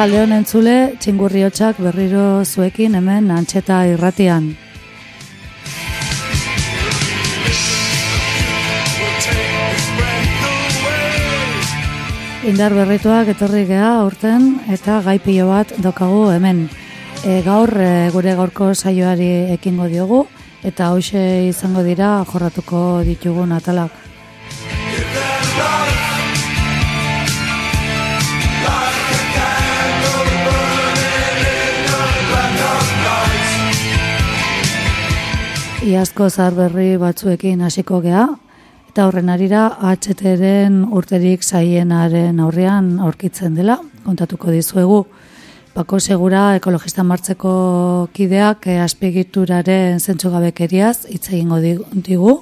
Arratsaldeon entzule, txingurriotxak berriro zuekin hemen antxeta irratian. Indar berrituak etorri geha aurten eta gai pilo bat dokagu hemen. E, gaur e, gure gaurko saioari ekingo diogu eta hoxe izango dira jorratuko ditugun atalak. Iazko zahar berri batzuekin hasiko gea, eta horren arira HTren urterik zaienaren aurrean aurkitzen dela, kontatuko dizuegu. Bako segura ekologista martzeko kideak eh, azpigituraren zentzugabekeriaz hitz egingo di- digu.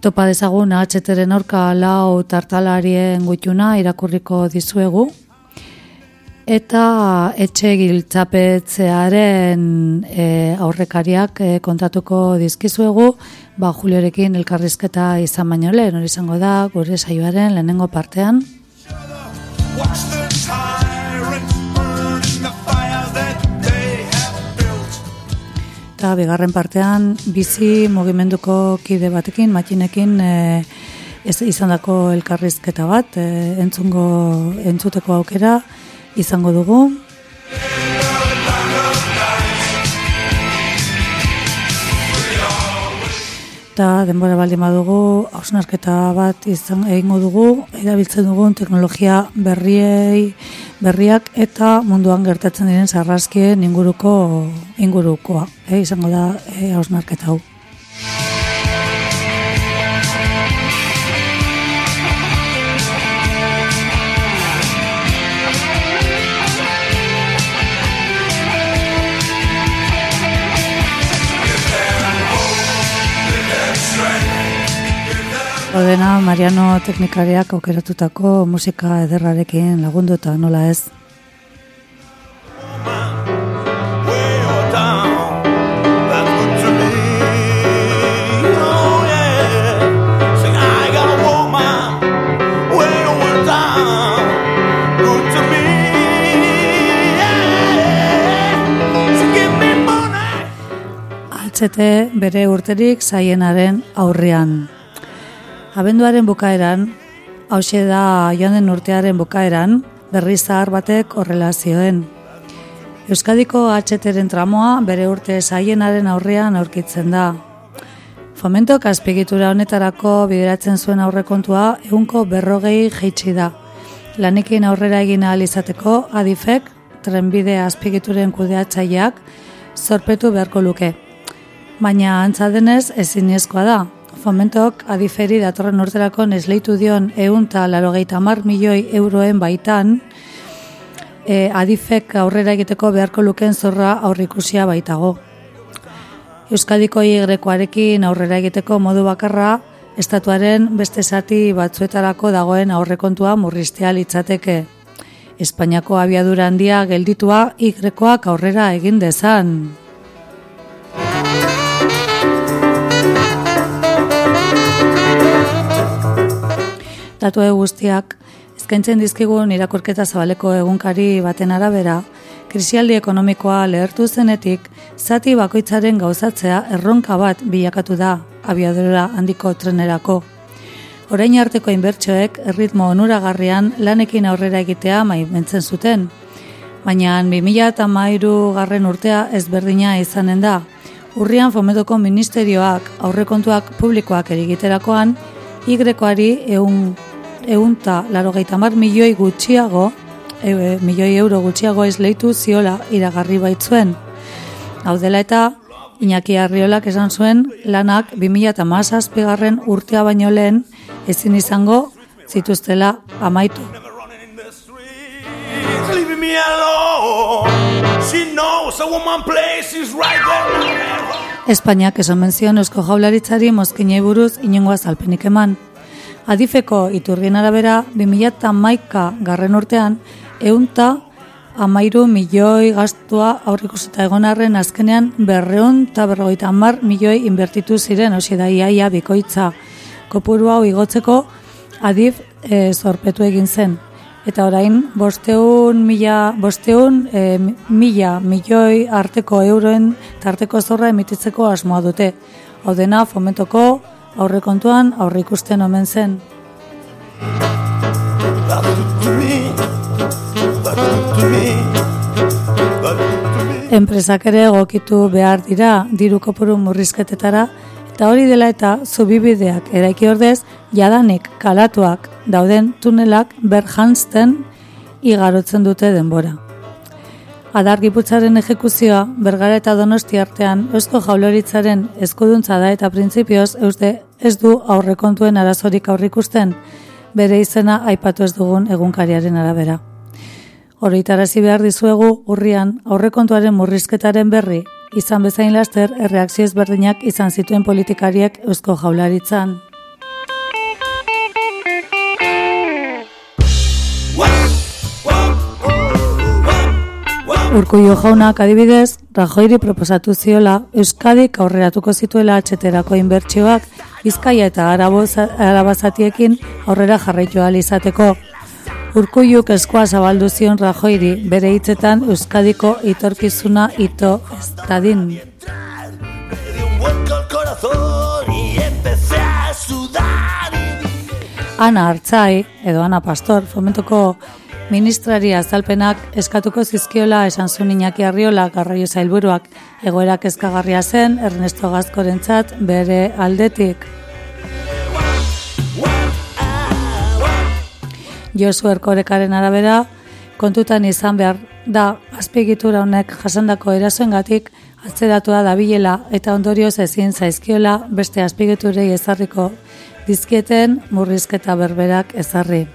Topa dezagun HTren aurka lau tartalarien gutxuna irakurriko dizuegu. Eta etxe giltzapetzearen e, aurrekariak e, kontatuko dizkizuegu, ba Juliorekin elkarrizketa izan baino lehen, hori izango da gure saioaren lehenengo partean. Eta bigarren partean bizi mugimenduko kide batekin, matxinekin e, ez izandako elkarrizketa bat, e, entzungo entzuteko aukera izango dugu. Eta denbora baldin badugu, hausnarketa bat izan egingo dugu, erabiltzen dugun teknologia berriei, berriak eta munduan gertatzen diren sarraskien inguruko ingurukoa. E, izango da e, hausnarketa hau. Odena Mariano teknikariak aukeratutako musika ederrarekin lagundu eta nola ez. Way or down, good to me. Bere urterik zaienaren aurrean. Abenduaren bukaeran, hause da joan den urtearen bukaeran, berri zahar batek horrela zioen. Euskadiko HTren tramoa bere urte zaienaren aurrean aurkitzen da. Fomentok azpigitura honetarako bideratzen zuen aurrekontua egunko berrogei jeitsi da. Lanekin aurrera egin ahal izateko adifek trenbide azpigituren kudeatzaileak zorpetu beharko luke. Baina antza denez ezin da. Fomentok adiferi datorren urterako nesleitu dion eunta larogeita mar milioi euroen baitan e, adifek aurrera egiteko beharko luken zorra aurrikusia baitago. Euskadiko igrekoarekin aurrera egiteko modu bakarra, estatuaren beste zati batzuetarako dagoen aurrekontua murristea litzateke. Espainiako abiadura handia gelditua igrekoak aurrera egin dezan. Datu guztiak, ezkentzen dizkigun irakurketa zabaleko egunkari baten arabera, krisialdi ekonomikoa lehertu zenetik, zati bakoitzaren gauzatzea erronka bat bilakatu da abiadura handiko trenerako. Orain arteko inbertsoek erritmo onuragarrian lanekin aurrera egitea mentzen zuten. Baina 2000 eta mairu garren urtea ezberdina izanen da. Urrian fometoko ministerioak aurrekontuak publikoak erigiterakoan, Y-ari eun, eunta laro mar milioi gutxiago e, milioi euro gutxiago esleitu ziola iragarri baitzuen. Hau dela eta Iñaki Arriolak esan zuen lanak 2008 garren urtea baino lehen ezin izango zituztela amaitu. Espainiak esan menzion eusko jaularitzari mozkinei buruz inongoa zalpenik eman. Adifeko iturgien arabera 2008 garren urtean eunta amairu milioi gastua aurrikusita egonarren azkenean berreun eta berrogeita amar milioi inbertitu ziren, hori da iaia bikoitza kopuru hau igotzeko adif e, zorpetu egin zen. Eta orain, bosteun, mila, bosteun e, mila milioi arteko euroen tarteko zorra emititzeko asmoa dute. Hau dena, fomentoko aurrekontuan aurrikusten omen zen. Enpresak ere egokitu behar dira diru kopuru murrizketetara eta hori dela eta zubibideak eraiki ordez jadanik kalatuak dauden tunelak berjantzten igarotzen dute denbora. Adar giputzaren ejekuzioa bergara eta donosti artean eusko jauloritzaren eskuduntza da eta printzipioz euste ez du aurrekontuen arazorik aurrikusten bere izena aipatu ez dugun egunkariaren arabera. Horritarazi behar dizuegu urrian aurrekontuaren murrizketaren berri izan bezain laster erreakzio ezberdinak izan zituen politikariek eusko jaularitzan. Urkullo jaunak adibidez, Rajoiri proposatu ziola Euskadik aurreratuko zituela atxeterako inbertsioak Bizkaia eta Arabazatiekin aurrera jarraitu izateko. Urkuiuk eskoa zabaldu zion Rajoiri bere hitzetan Euskadiko itorkizuna ito estadin. Ana Artzai, edo Ana Pastor, fomentoko ministrari azalpenak eskatuko zizkiola esan zuen Iñaki Arriola garraio zailburuak egoerak eskagarria zen Ernesto Gazkorentzat bere aldetik. Josu Erkorekaren arabera, kontutan izan behar da azpigitura honek jasandako erasoengatik atzeratua dabilela eta ondorioz ezin zaizkiola beste azpigiturei ezarriko dizkieten murrizketa berberak ezarri.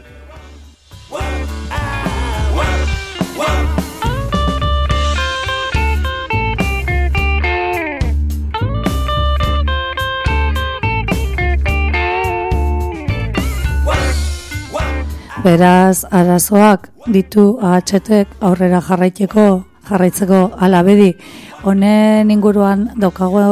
Beraz, arazoak ditu ahatxetek aurrera jarraiteko, jarraitzeko alabedi. Honen inguruan daukago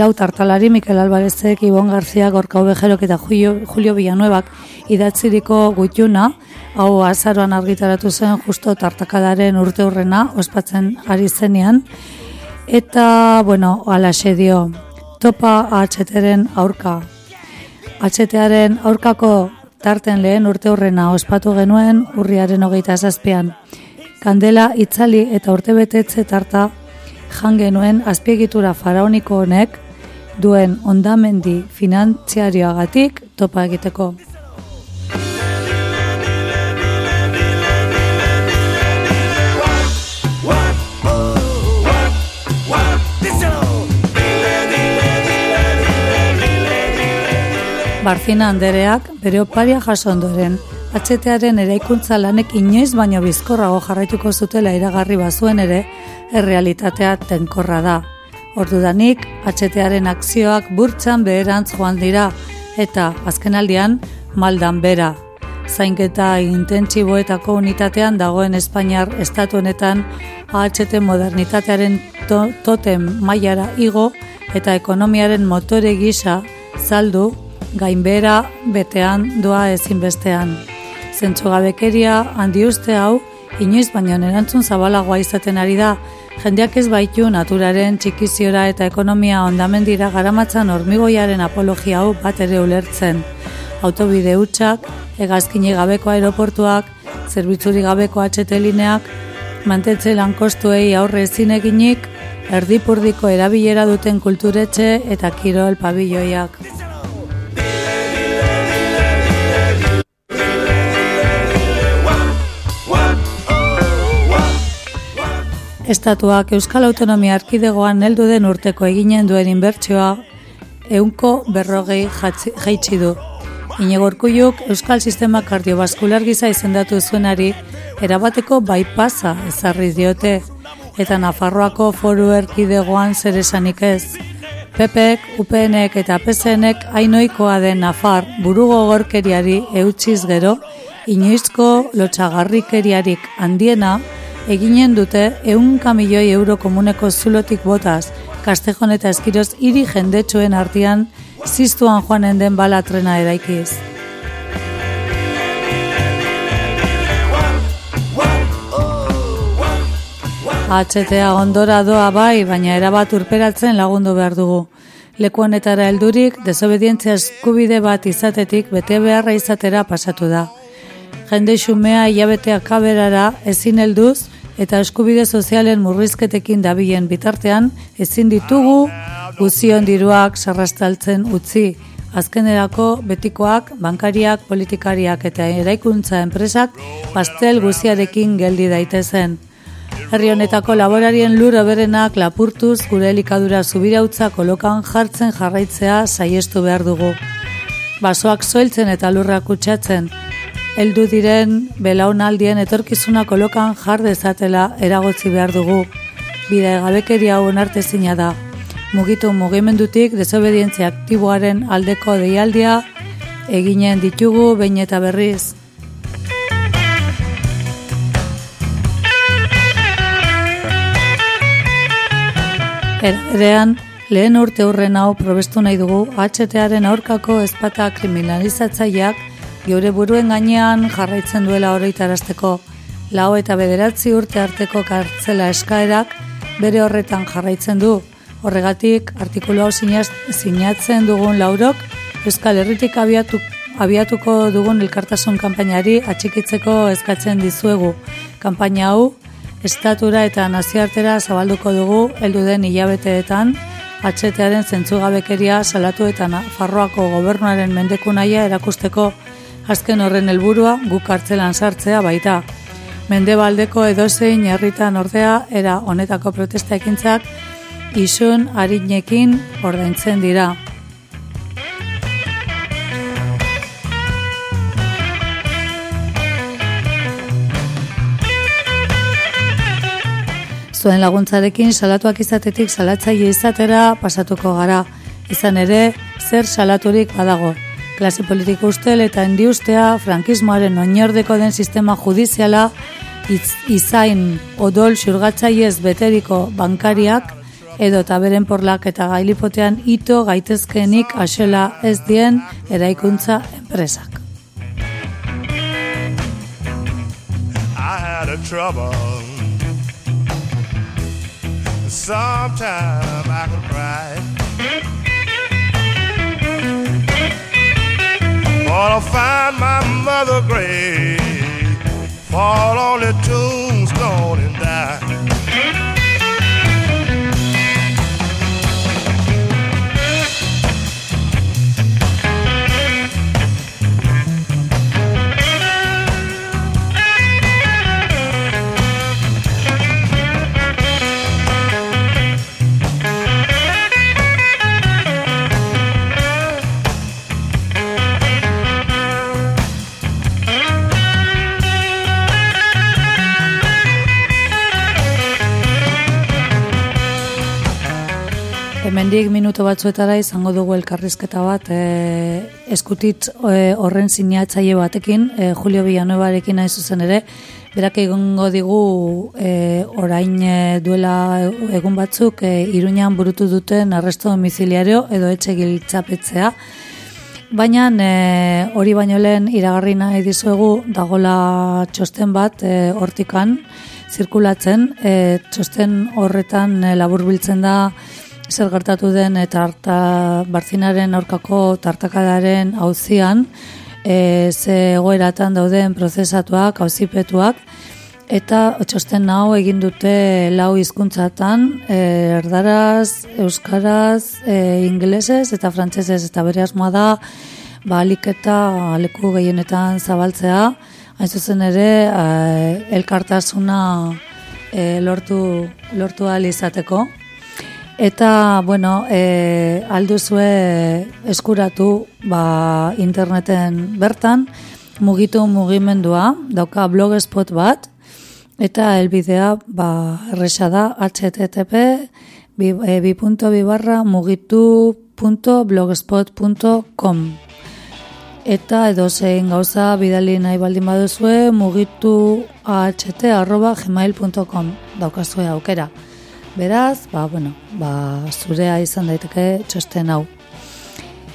lau tartalari Mikel Alvarezek, Ibon Garzia, Gorka Obejerok eta Julio, Julio Villanuevak idatziriko gutxuna, hau azaroan argitaratu zen justo tartakadaren urte hurrena, ospatzen ari zenean. Eta, bueno, ala dio, topa ahatxeteren aurka. Atxetearen aurkako tarten lehen urte hurrena ospatu genuen urriaren hogeita zazpian. Kandela itzali eta urte betetze tarta jan genuen azpiegitura faraoniko honek duen ondamendi finantziarioagatik topa egiteko. Barzina Andereak bere oparia jaso ondoren, atxetearen eraikuntza lanek inoiz baino bizkorrago jarraituko zutela iragarri bazuen ere, errealitatea tenkorra da. Ordudanik, atxetearen akzioak burtsan beherantz joan dira, eta azkenaldian maldan bera. Zainketa intentsiboetako unitatean dagoen Espainiar estatu honetan AHT modernitatearen to totem mailara igo eta ekonomiaren motore gisa zaldu gainbera betean doa ezinbestean. Zentsugabekeria handi uste hau, inoiz baino erantzun zabalagoa izaten ari da, jendeak ez baitu naturaren txikiziora eta ekonomia ondamendira garamatzan hormigoiaren apologia hau bat ere ulertzen. Autobide hutsak, egazkini gabeko aeroportuak, zerbitzuri gabeko atxetelineak, mantetze lankostuei aurre ezin eginik, erdipurdiko erabilera duten kulturetxe eta kirol pabilloiak. Estatuak Euskal Autonomia Arkidegoan heldu den urteko eginen duen inbertsioa eunko berrogei jaitsi du. Inegorkuiuk Euskal Sistema Kardiobaskular giza izendatu zuenari erabateko baipasa ezarri diote eta Nafarroako foru erkidegoan zer esanik ez. Pepek, UPNek eta PSNek ainoikoa den Nafar burugo gorkeriari eutxiz gero, inoizko lotxagarrikeriarik handiena eginen dute eun kamilioi euro komuneko zulotik botaz, Kastejon eta Eskiroz hiri jendetsuen artean ziztuan joanen den bala trena eraikiz. HTA ondora doa bai, baina erabat urperatzen lagundu behar dugu. Leku honetara heldurik, desobedientzia eskubide bat izatetik bete beharra izatera pasatu da. Jende xumea hilabetea kaberara ezin helduz, eta eskubide sozialen murrizketekin dabilen bitartean ezin ditugu guzion diruak sarrastaltzen utzi. Azkenerako betikoak, bankariak, politikariak eta eraikuntza enpresak pastel guziarekin geldi daitezen. Herri honetako laborarien lur oberenak lapurtuz gure elikadura zubirautza kolokan jartzen jarraitzea saiestu behar dugu. Basoak zoiltzen eta lurrak kutsatzen, heldu diren belaunaldien etorkizuna kolokan jar dezatela eragotzi behar dugu. Bida egabekeria hau onartezina da. Mugitu mugimendutik desobedientzia aktiboaren aldeko deialdia eginen ditugu behin eta berriz. Erean, lehen urte hurren hau probestu nahi dugu HTaren aurkako ezpata kriminalizatzaileak geure buruen gainean jarraitzen duela horreitarazteko lau eta bederatzi urte arteko kartzela eskaerak bere horretan jarraitzen du. Horregatik, artikulu hau sinatzen dugun laurok, Euskal Herritik abiatu, abiatuko dugun elkartasun kanpainari atxikitzeko eskatzen dizuegu. Kanpaina hau, estatura eta naziartera zabalduko dugu heldu den hilabeteetan, atxetearen zentzugabekeria salatu eta Farroako gobernuaren mendeku naia erakusteko azken horren helburua guk hartzelan sartzea baita. Mendebaldeko edozein herritan ordea era honetako protesta ekintzak isun harinekin ordaintzen dira. Zuen laguntzarekin salatuak izatetik salatzaile izatera pasatuko gara. Izan ere, zer salaturik badago klase politiko ustel eta endiustea, frankismoaren oinordeko den sistema judiziala, izain odol xurgatzaiez beteriko bankariak, edo eta beren porlak eta gailipotean ito gaitezkenik asela ez dien eraikuntza enpresak. I had a trouble Sometime I could cry Gonna find my mother grave, fall on the tombstone and die. Hemendik minutu batzuetara izango dugu elkarrizketa bat e, eskutitz e, horren sinatzaile batekin, e, Julio Villanuevarekin nahi zuzen ere, berak egongo digu e, orain e, duela egun batzuk e, iruñan burutu duten arresto domiciliario edo etxe giltzapetzea, Baina e, hori baino lehen iragarri nahi dizuegu dagola txosten bat e, hortikan zirkulatzen. E, txosten horretan e, labur biltzen da zer gertatu den eta harta barzinaren aurkako tartakadaren hauzian e, ze egoeratan dauden prozesatuak, hauzipetuak eta txosten hau egin dute lau hizkuntzatan e, erdaraz, euskaraz, e, ingelesez eta frantsesez eta bere asmoa da ba aliketa leku gehienetan zabaltzea, hain zuzen ere e, elkartasuna e, lortu lortu izateko. Eta, bueno, e, alduzue eskuratu ba, interneten bertan, mugitu mugimendua, dauka blogspot bat, Eta elbidea, ba, erresa da, http bi, e, mugitu.blogspot.com Eta edo zein gauza bidali nahi baldin baduzue mugitu aht arroba gmail.com daukazue aukera. Beraz, ba, bueno, ba, zurea izan daiteke txosten hau.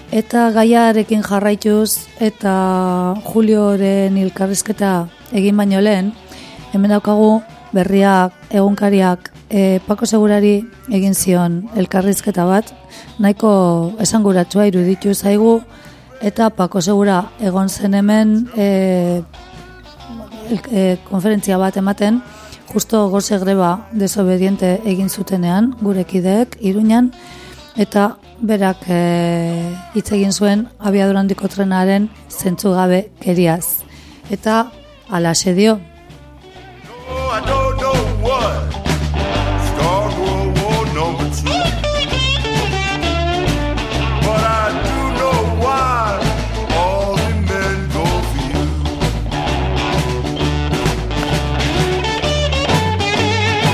Eta gaiarekin jarraituz eta Julioren ilkarrizketa egin baino lehen, hemen daukagu berriak, egunkariak, e, Pako Segurari egin zion elkarrizketa bat, nahiko esanguratsua iruditu zaigu, eta Pako Segura egon zen hemen e, e, konferentzia bat ematen, justo goze greba desobediente egin zutenean, gurekideek, iruñan, eta berak e, egin zuen abiadurandiko trenaren zentzu gabe keriaz. Eta ala dio,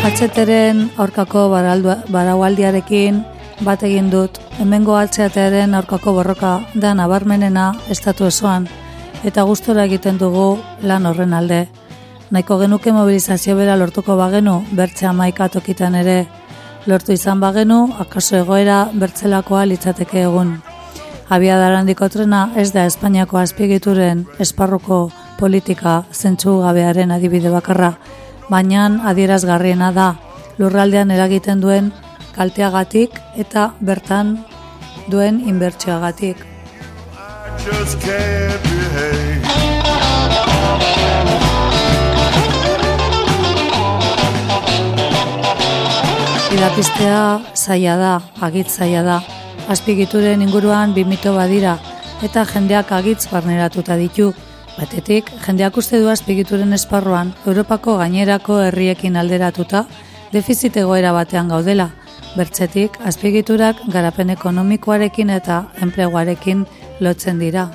Atxeteren aurkako baraualdiarekin bat egin dut, hemengo atxeateren aurkako borroka da nabarmenena estatu esoan, eta gustora egiten dugu lan horren alde. Naiko genuke mobilizazio bera lortuko bagenu, bertze amaika tokitan ere, lortu izan bagenu, akaso egoera bertzelakoa litzateke egun. Abia darandiko trena ez da Espainiako azpigituren esparruko politika zentsu gabearen adibide bakarra, baina adierazgarriena da lurraldean eragiten duen kalteagatik eta bertan duen inbertsioagatik. Idapistea zaila da, agitz zaila da. Azpigituren inguruan bimito badira eta jendeak agitz barneratuta ditu. Batetik, jendeak uste du azpigituren esparruan, Europako gainerako herriekin alderatuta, defizit egoera batean gaudela. Bertzetik, azpigiturak garapen ekonomikoarekin eta enpleguarekin lotzen dira.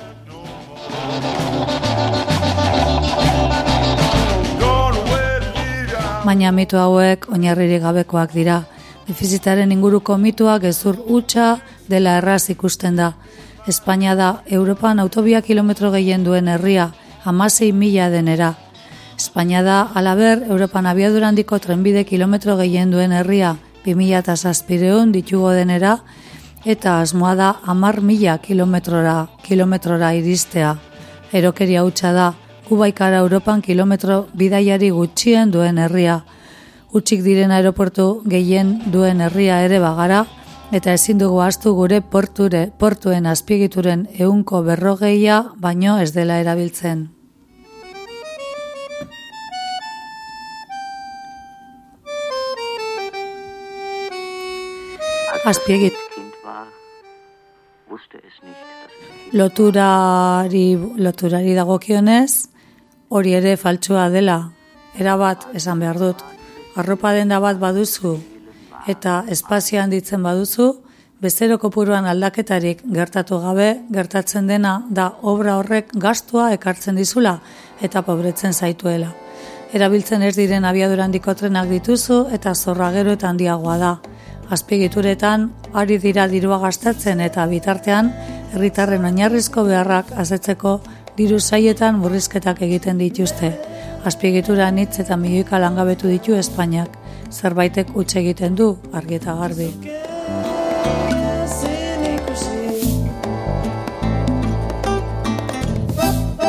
Baina mitu hauek oinarririk gabekoak dira. Defizitaren inguruko mituak gezur utxa dela erraz ikusten da. Espainia da Europan autobia kilometro gehien duen herria, amasei mila denera. Espainia da alaber Europan abiadurandiko trenbide kilometro gehien duen herria, 2000 eta zazpireun ditugo denera, eta asmoa da amar mila kilometrora, kilometrora iristea. Erokeria hutsa da, kubaikara Europan kilometro bidaiari gutxien duen herria. Utsik diren aeroportu gehien duen herria ere bagara, eta ezin dugu astu gure porture, portuen azpigituren eunko berrogeia baino ez dela erabiltzen. Azpiegit. Loturari, loturari dagokionez, hori ere faltsua dela, erabat esan behar dut. Arropa denda bat baduzu, eta espazio handitzen baduzu, bezero kopuruan aldaketarik gertatu gabe, gertatzen dena da obra horrek gastua ekartzen dizula eta pobretzen zaituela. Erabiltzen ez diren abiadurandiko trenak dituzu eta zorra gero eta handiagoa da. Azpigituretan ari dira dirua gastatzen eta bitartean herritarren oinarrizko beharrak azetzeko diru saietan murrizketak egiten dituzte. Azpigitura nitz eta milioika langabetu ditu Espainiak. Zerbaitek utxe egiten du argi eta garbi.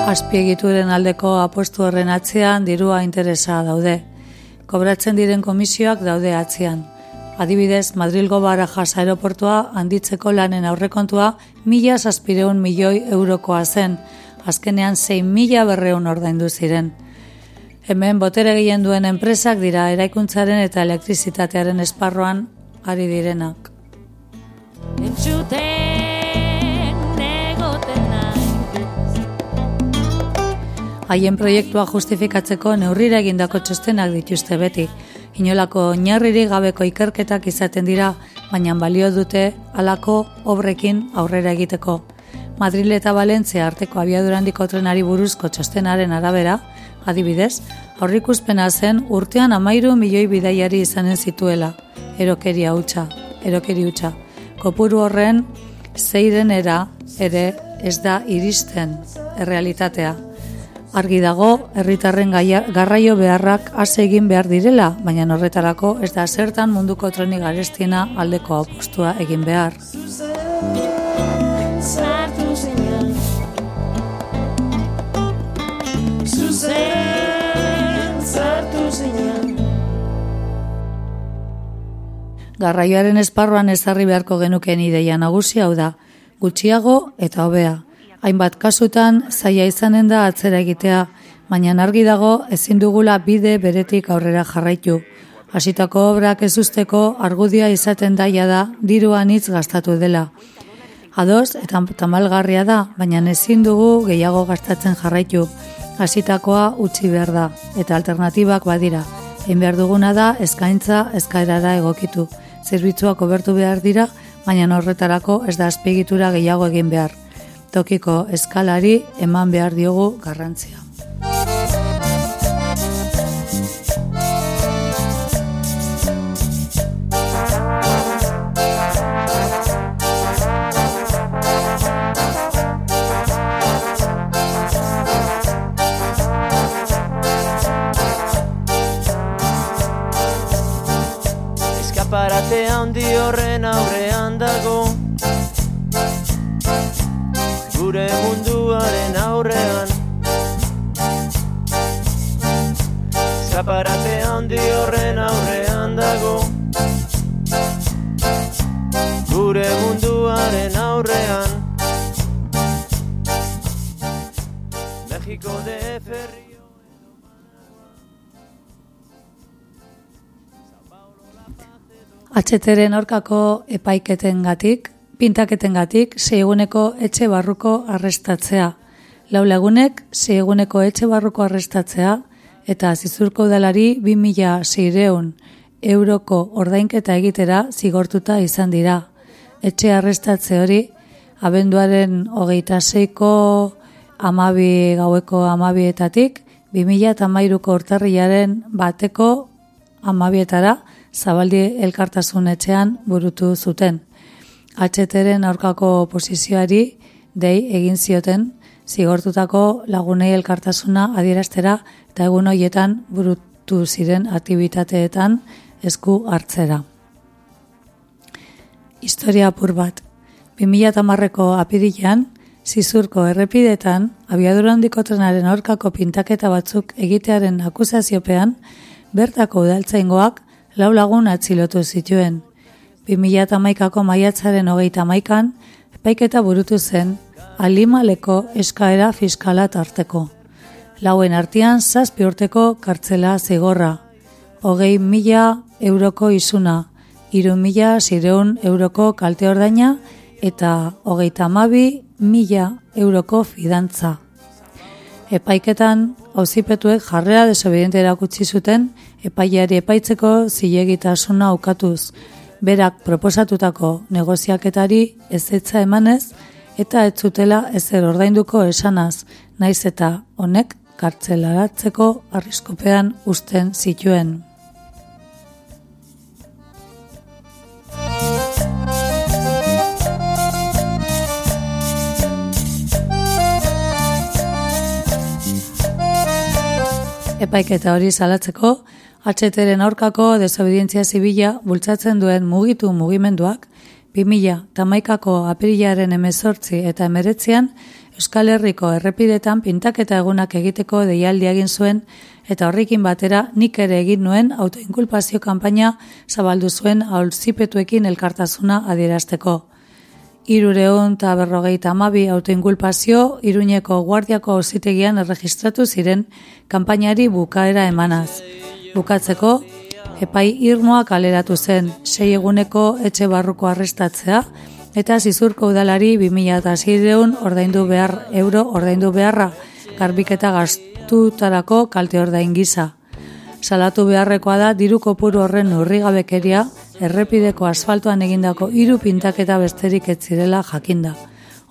Azpiegituren aldeko apostu horren atzean dirua interesa daude. Kobratzen diren komisioak daude atzean. Adibidez, Madrilgo Barajas aeroportua handitzeko lanen aurrekontua mila zazpireun milioi eurokoa zen, azkenean 6 mila berreun ordaindu ziren. Hemen botere gehien duen enpresak dira eraikuntzaren eta elektrizitatearen esparroan ari direnak. Haien proiektua justifikatzeko neurrira egindako txostenak dituzte beti. Inolako oinarriri gabeko ikerketak izaten dira, baina balio dute halako obrekin aurrera egiteko. Madrid eta Valentzia arteko abiadurandiko trenari buruzko txostenaren arabera, adibidez, aurrikuspena zen urtean amairu milioi bidaiari izanen zituela, erokeria hutsa, erokeri hutsa. Kopuru horren, zeiren era, ere, ez da iristen, errealitatea. Argi dago, herritarren garraio beharrak hase egin behar direla, baina horretarako ez da zertan munduko trenik garestiena aldeko apostua egin behar. Garraioaren esparruan ezarri beharko genuken ideia nagusia hau da, gutxiago eta hobea. Hainbat kasutan zaila izanen da atzera egitea, baina argi dago ezin dugula bide beretik aurrera jarraitu. Hasitako obrak ez usteko argudia izaten daia da diruan hitz gastatu dela. Ados eta tamalgarria da, baina ezin dugu gehiago gastatzen jarraitu hasitakoa utzi behar da, eta alternatibak badira. Egin behar duguna da, eskaintza eskaerara egokitu. Zerbitzuak obertu behar dira, baina horretarako ez da azpigitura gehiago egin behar. Tokiko eskalari eman behar diogu garrantzia. Atxeteren orkako epaiketen gatik, pintaketen gatik, eguneko etxe barruko arrestatzea. Lau lagunek, eguneko etxe barruko arrestatzea, eta zizurko udalari 2000 seireun euroko ordainketa egitera zigortuta izan dira. Etxe arrestatze hori, abenduaren hogeita zeiko amabi gaueko amabietatik, 2000 eta mairuko urtarriaren bateko amabietara, zabaldi elkartasun etxean burutu zuten. Atxeteren aurkako posizioari dei egin zioten zigortutako lagunei elkartasuna adieraztera eta egun hoietan burutu ziren aktivitateetan esku hartzera. Historia apur bat. 2008ko apirilean, zizurko errepidetan, abiadura handiko trenaren aurkako pintaketa batzuk egitearen akusaziopean, bertako udaltzaingoak lau lagun atzilotu zituen. 2008ko maiatzaren hogeita maikan, epaiketa burutu zen, alimaleko eskaera fiskala tarteko. Lauen artean zazpi urteko kartzela zigorra. Hogei mila euroko izuna, iru mila zireun euroko kalte ordaina eta hogeita mabi mila euroko fidantza. Epaiketan, auzipetuek jarrera desobediente erakutsi zuten epaileari epaitzeko zilegitasuna aukatuz, berak proposatutako negoziaketari ezetza emanez eta ez zutela ezer ordainduko esanaz, naiz eta honek kartzelaratzeko arriskopean uzten zituen. Epaiketa hori salatzeko, HTren aurkako desobedientzia zibila bultzatzen duen mugitu mugimenduak, 2000 tamaikako apirilaren emezortzi eta emeretzean, Euskal Herriko errepidetan pintaketa egunak egiteko deialdi egin zuen eta horrekin batera nik ere egin nuen autoinkulpazio kanpaina zabaldu zuen aulzipetuekin elkartasuna adierazteko. Irureun eta berrogeita amabi autoinkulpazio iruñeko guardiako auzitegian erregistratu ziren kanpainari bukaera emanaz. Bukatzeko, epai irmoa kaleratu zen, sei eguneko etxe barruko arrestatzea, eta zizurko udalari 2006 ordaindu behar euro ordaindu beharra garbiketa gastutarako kalte ordain gisa. Salatu beharrekoa da diru kopuru horren urrigabekeria errepideko asfaltoan egindako hiru pintaketa besterik ez zirela jakinda.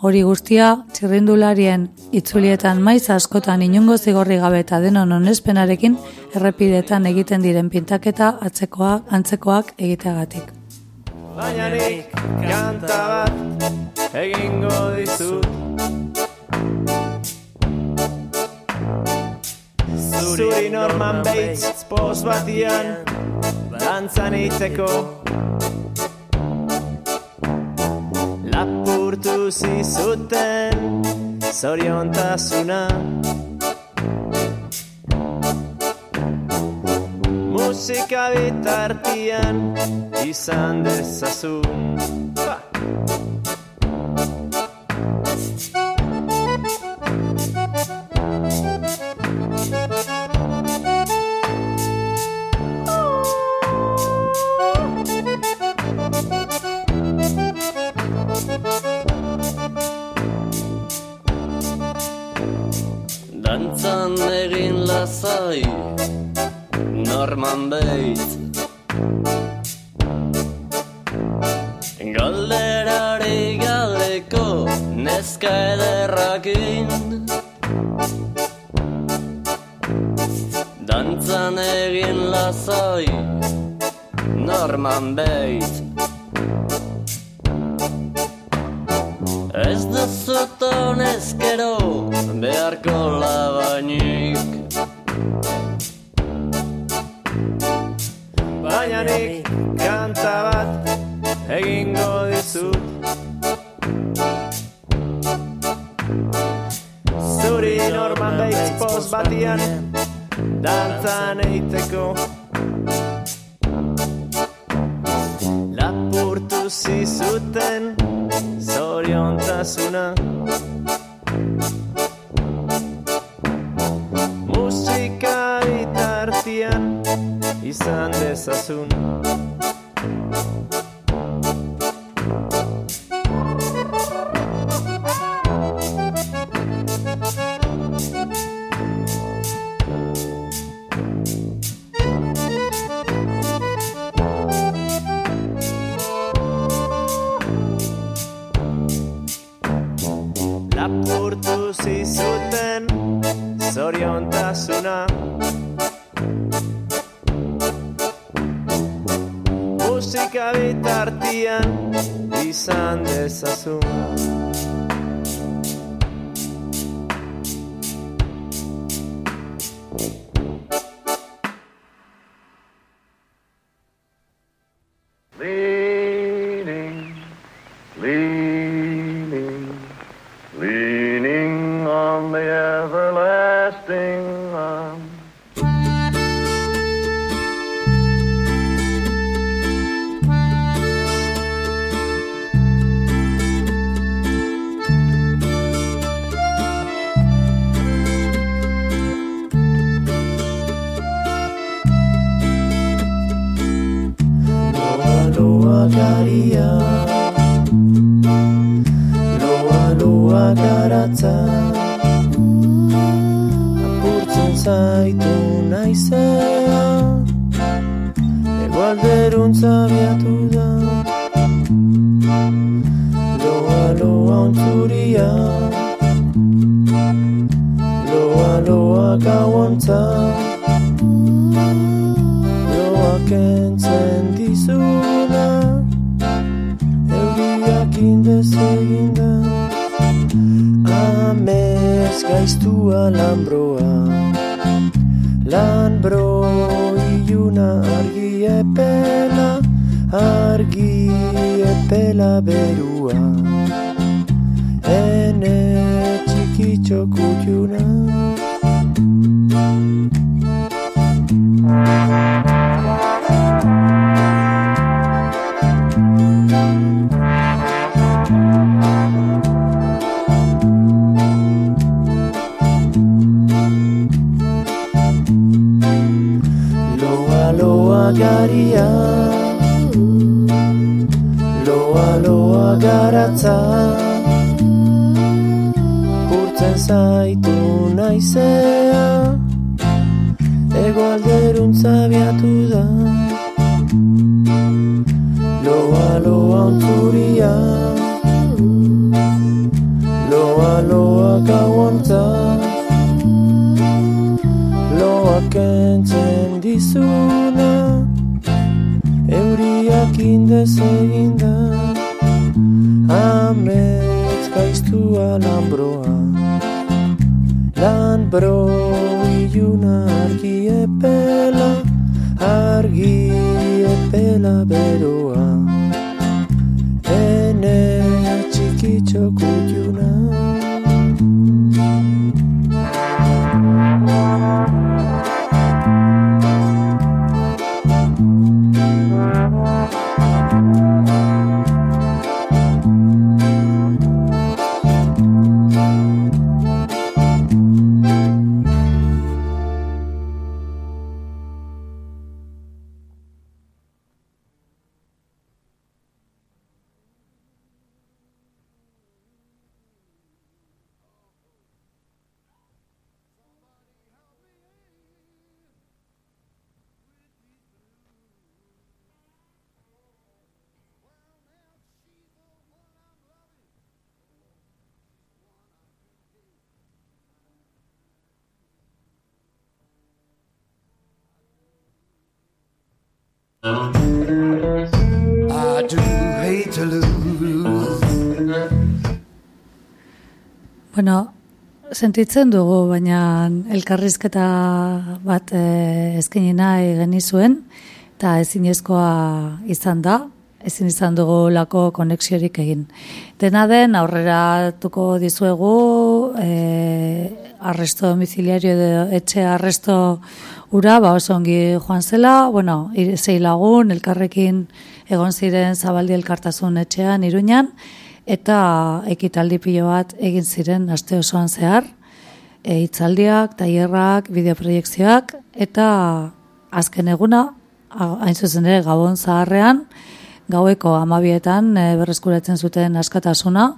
Hori guztia, txirrindularien itzulietan maiz askotan inungo zigorri gabe eta denon onespenarekin errepidetan egiten diren pintaketa atzekoak, antzekoak egiteagatik. Baina kanta bat egingo dizut Zuri Norman Bates pos batian dantzan iteko Lapurtu zizuten zoriontasuna. Musika bitartian izan dezazun argi epela Argi epela berua. Ene txikitxo kutxuna garatza Urtzen zaitu naizea. Ego alderuntza biatu da. Loa loa ontzuria. Loa loa gauantza. Loak entzen dizuna. Euriak indez Pero... I do hate to. Bueno, sentitzen dugu, baina elkarrizketa bat e, ezkini nahi genizuen, eta ezinezkoa izan da, ezin izan dugu lako konexiorik egin. Dena den, aurreratuko dizuegu, e, arresto domiciliario etxe arresto ura, ba oso ongi joan zela, bueno, sei lagun, elkarrekin egon ziren zabaldi elkartasun etxean, iruñan, eta ekitaldi pilo bat egin ziren aste osoan zehar, e, hitzaldiak, tailerrak, bideoproiekzioak, eta azken eguna, hain zuzen ere gabon zaharrean, gaueko amabietan e, berreskuratzen zuten askatasuna,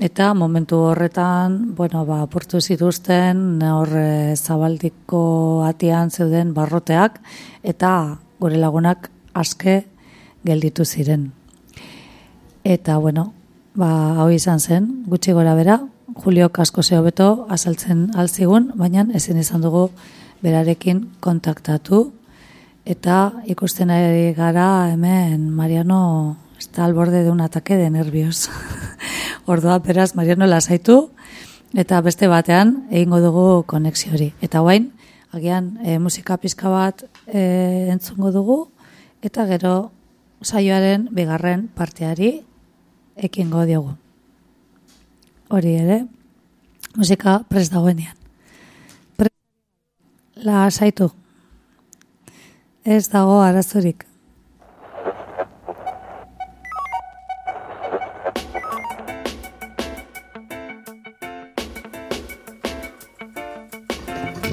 eta momentu horretan, bueno, ba, apurtu zituzten hor e, zabaldiko atian zeuden barroteak, eta gure lagunak aske gelditu ziren. Eta, bueno, ba, hau izan zen, gutxi gora bera, Julio asko zeo beto azaltzen alzigun, baina ezin izan dugu berarekin kontaktatu. Eta ikusten ari gara hemen Mariano está al borde de un ataque de nervios. Ordua, beraz, Mariano lasaitu, eta beste batean egingo dugu konexio hori. Eta guain, agian e, musika pizka bat e, entzungo dugu, eta gero saioaren bigarren parteari ekingo diogu. Hori ere, musika prest dagoenean. Pre La saitu. Ez dago arazorik.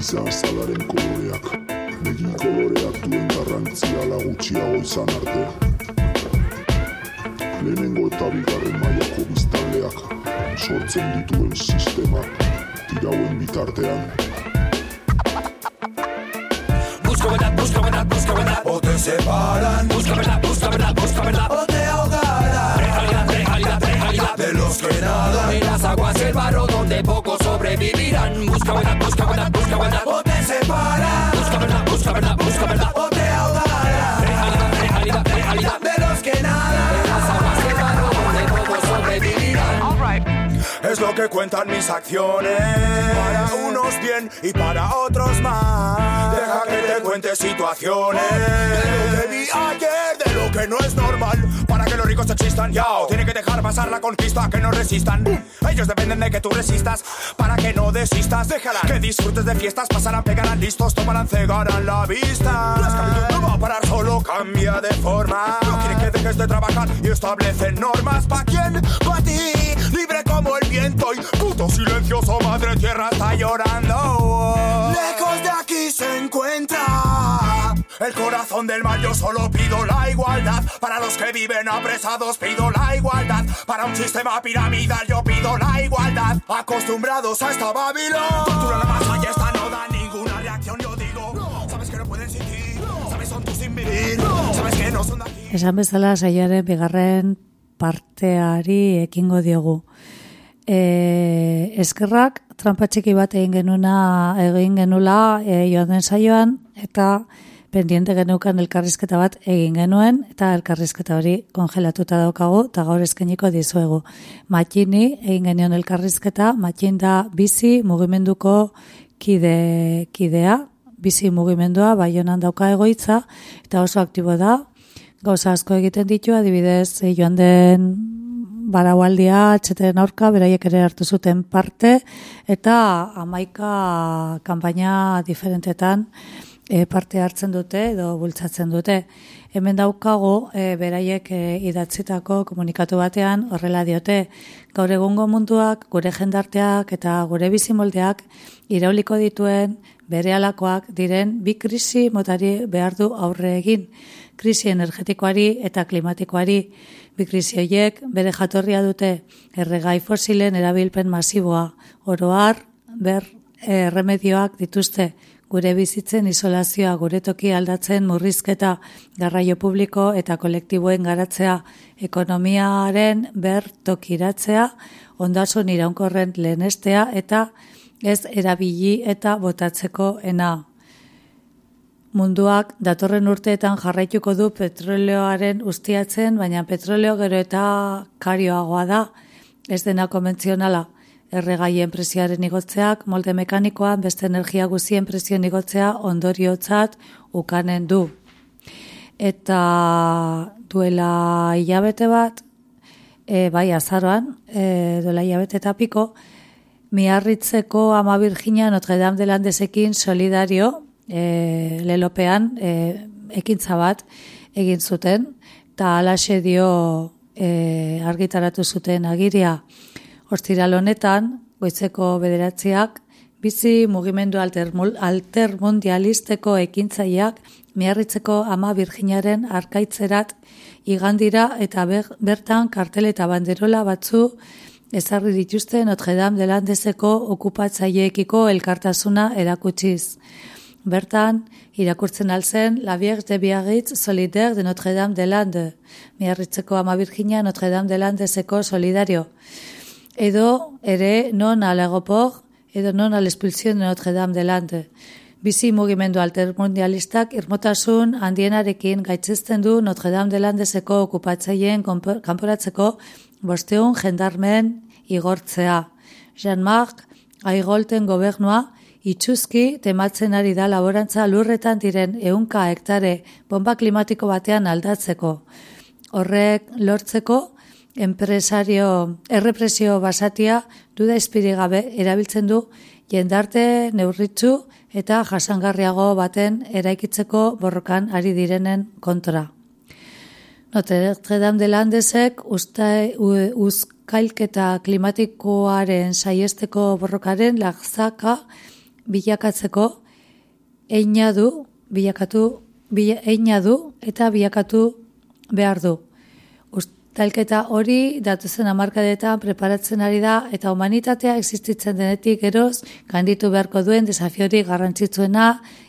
Giza azalaren koloreak, begi koloreak duen garrantzia ala gutxiago izan arte. Lehenengo eta bigarren mailako biztanleak sortzen dituen sistema tirauen bitartean. Busca verdad, busca verdad, busca verdad. O te separan. Busca verdad, busca verdad, busca verdad. O te ahogarán. Realidad, realidad, realidad. De los que nadan. En las aguas el barro donde pocos sobrevivirán. Busca verdad, busca verdad, busca verdad. O te separan. Busca verdad, busca verdad, busca verdad. O te ahogarán. Realidad, realidad, realidad. De los que nadan. En las aguas donde pocos sobrevivirán. Es es lo que cuentan mis acciones. Para unos bien y para otros más. Deja que te cuente situaciones. De lo que vi ayer, de lo que no es normal. Para que los ricos existan, ya. Tiene que dejar pasar la conquista, que no resistan. Ellos dependen de que tú resistas. Para que no desistas, déjala. Que disfrutes de fiestas, pasarán, pegarán listos, tomarán, cegarán la vista. La esclavitud no va a parar, solo cambia de forma. No quieren que dejes de trabajar y establecen normas. ¿Pa' quién? Pa' ti. Libre como el viento y puto silencioso, madre tierra está llorando. Lejos de aquí se encuentra el corazón del mal. Yo solo pido la igualdad para los que viven apresados. Pido la igualdad para un sistema piramidal. Yo pido la igualdad. Acostumbrados a esta Babilón. Tortura la masa y esta no da ninguna reacción. Yo digo, sabes que no pueden sentir. Sabes son tus sin vivir. Sabes que no son de aquí. Esan bezala saioaren bigarren parteari ekingo diogu. E, eskerrak trampa txiki bat egin genuna egin genula e, joan den saioan eta pendiente genukan elkarrizketa bat egin genuen eta elkarrizketa hori kongelatuta daukagu eta gaur eskeniko dizuegu. Matxini egin genion elkarrizketa, matxin da bizi mugimenduko kide, kidea, bizi mugimendua baionan dauka egoitza eta oso aktibo da, gauza asko egiten ditu, adibidez, eh, joan den baraualdia atxeteren aurka, beraiek ere hartu zuten parte, eta amaika kanpaina diferentetan e, parte hartzen dute edo bultzatzen dute. Hemen daukago e, beraiek e, idatzitako komunikatu batean horrela diote. Gaur egungo munduak, gure jendarteak eta gure bizimoldeak irauliko dituen bere alakoak diren bi krisi motari behar du aurre egin. Krisi energetikoari eta klimatikoari. Bi krisi horiek bere jatorria dute erregai fosilen erabilpen masiboa. Oroar, ber, eh, remedioak dituzte gure bizitzen isolazioa, gure toki aldatzen murrizketa, garraio publiko eta kolektiboen garatzea, ekonomiaren ber tokiratzea, ondasun iraunkorren lehenestea eta ez erabili eta botatzeko ena. Munduak datorren urteetan jarraituko du petroleoaren ustiatzen, baina petroleo gero eta karioagoa da, ez dena konbentzionala erregaien presioaren igotzeak, molde mekanikoan beste energia guzien presioen igotzea ondoriotzat ukanen du. Eta duela hilabete bat, e, bai azaroan, e, duela hilabete eta piko, miarritzeko ama Virginia Notre Dame de Landesekin solidario e, lelopean e, ekintza bat egin zuten, eta alaxe dio e, argitaratu zuten agiria, Ostiral honetan, goitzeko bederatziak, bizi mugimendu alter, altermundialisteko ekintzaileak miarritzeko ama Virginaren arkaitzerat igandira eta ber, bertan kartel eta banderola batzu ezarri dituzte Notre Dame de Landeseko okupatzaileekiko elkartasuna erakutsiz. Bertan, irakurtzen alzen, la Vierge de Biarritz solidaire de Notre Dame de Lande, miarritzeko ama Virginia Notre Dame de Landeseko solidario edo ere non al edo non al expulsión de Notre Dame delante. Bizi mugimendu altermundialistak irmotasun handienarekin gaitzizten du Notre Dame de Landeseko okupatzaileen kanporatzeko bosteun jendarmen igortzea. Jean-Marc Aigolten gobernua itxuzki tematzen ari da laborantza lurretan diren ehunka hektare bomba klimatiko batean aldatzeko. Horrek lortzeko enpresario errepresio basatia duda espiri gabe erabiltzen du jendarte neurritzu eta jasangarriago baten eraikitzeko borrokan ari direnen kontra. Notre Dame de Landesek usta, uzkailketa klimatikoaren saiesteko borrokaren lagzaka bilakatzeko eina du, bilakatu, eina du eta bilakatu behar du. Talketa hori datuzen amarkadetan preparatzen ari da eta humanitatea existitzen denetik eroz ganditu beharko duen desafiori garrantzitsuena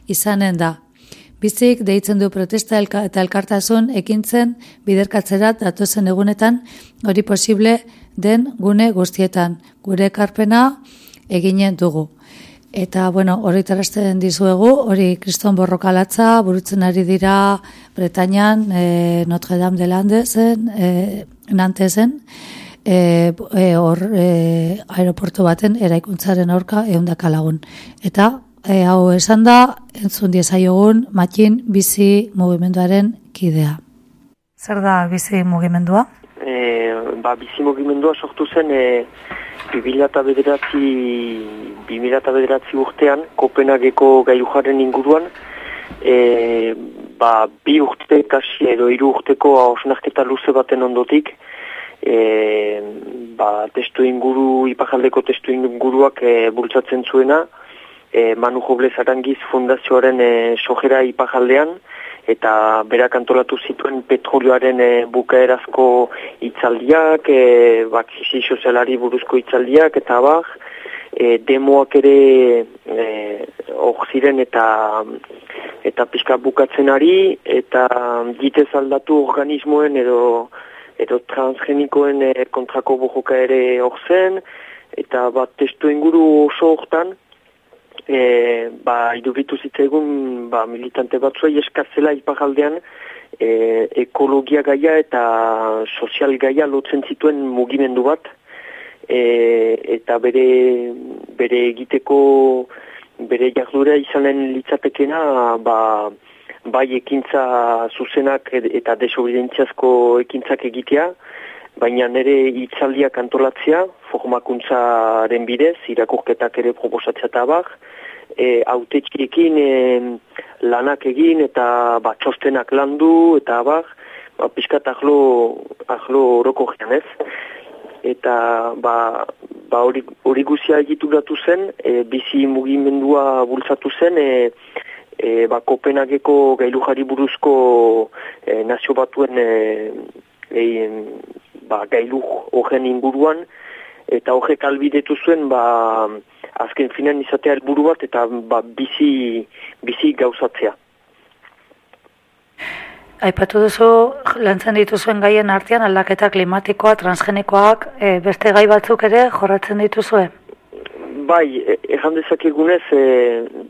izanen da. Bizik deitzen du protesta eta elkartasun ekintzen biderkatzerat datuzen egunetan hori posible den gune guztietan. Gure karpena eginen dugu. Eta, bueno, hori tarazten dizuegu, hori kriston borrokalatza, burutzen ari dira Bretañan, e, Notre Dame de Landesen, e, Nantesen, e, e, hor e, aeroportu baten eraikuntzaren aurka eundaka lagun. Eta e, hau esan da, entzun diezaiogun, makin bizi mugimenduaren kidea. Zer da bizi mugimendua? E, ba, bizi mugimendua sortu zen e, 2009 2009 urtean, Kopenhageko gailujaren inguruan, e, ba, bi urte kasi edo hiru urteko hausnarketa luze baten ondotik, e, ba, testu inguru, ipajaldeko testu inguruak e, bultzatzen zuena, e, Manu Joblez Arangiz fundazioaren e, sojera ipajaldean, eta berak antolatu zituen petrolioaren e, bukaerazko itzaldiak, e, bak, sozialari buruzko itzaldiak, eta bak, e, demoak ere hor e, ziren eta eta pixka bukatzen ari, eta gitez aldatu organismoen edo edo transgenikoen kontrako bojoka ere hor zen, eta bat testu inguru oso hortan, e, ba, iduritu zitzaigun ba, militante batzuei eskatzela ipagaldean, e, ekologia gaia eta sozial gaia lotzen zituen mugimendu bat, e, eta bere, bere egiteko bere jardura izanen litzatekena, ba, bai ekintza zuzenak eta desobidentziazko ekintzak egitea, baina nire itzaldiak antolatzea, formakuntzaren bidez, irakurketak ere proposatzea eta bak, e, autetxiekin e, lanak egin eta ba, txostenak landu eta bak, ba, pixkat ahlo, ahlo oroko ez. Eta ba, ba hori, hori guzia egituratu zen, e, bizi mugimendua bultzatu zen, e, e, ba, Kopenhageko gailujari buruzko e, nazio batuen e, e, ba, gailu horren inguruan, eta horrek albidetu zuen ba, azken finan izatea helburu bat eta ba, bizi, bizi gauzatzea. Aipatu duzu, lantzen dituzuen gaien artean aldaketa klimatikoa, transgenikoak, e, beste gai batzuk ere jorratzen dituzue? Bai, ezan dezakegunez, e,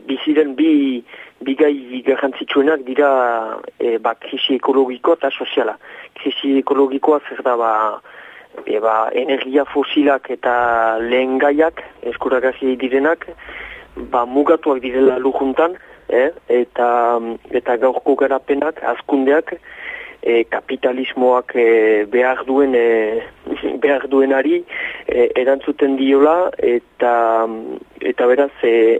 biziren bi, bigai garrantzitsuenak dira e, ba, krisi ekologiko eta soziala. Krisi ekologikoa zer da ba, e, ba, energia fosilak eta lehen gaiak eskuragazi direnak ba, mugatuak direla lujuntan eh? eta, eta gaurko garapenak, azkundeak e, kapitalismoak e, behar duen e, behar duenari e, erantzuten diola eta eta beraz e,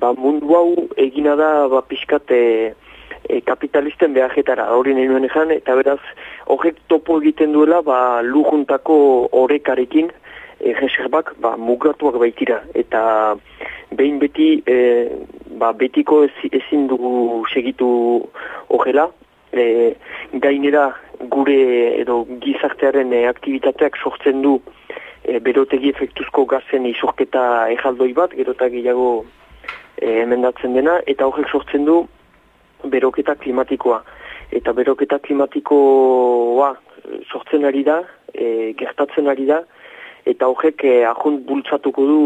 ba, mundu hau egina da ba, pixkat e, e, kapitalisten behajetara, hori nahi nuen ezan, eta beraz, horrek topo egiten duela, ba, lujuntako horrekarekin, e, jeserbak, ba, mugatuak baitira, eta behin beti, e, ba, betiko ezin dugu segitu horrela, e, gainera gure edo gizartearen e, aktivitateak sortzen du e, berotegi efektuzko gazen izorketa ejaldoi bat, gerota gehiago e, emendatzen dena, eta horrek sortzen du beroketa klimatikoa. Eta beroketa klimatikoa sortzen ari da, e, gertatzen ari da, eta horrek e, ahunt bultzatuko du,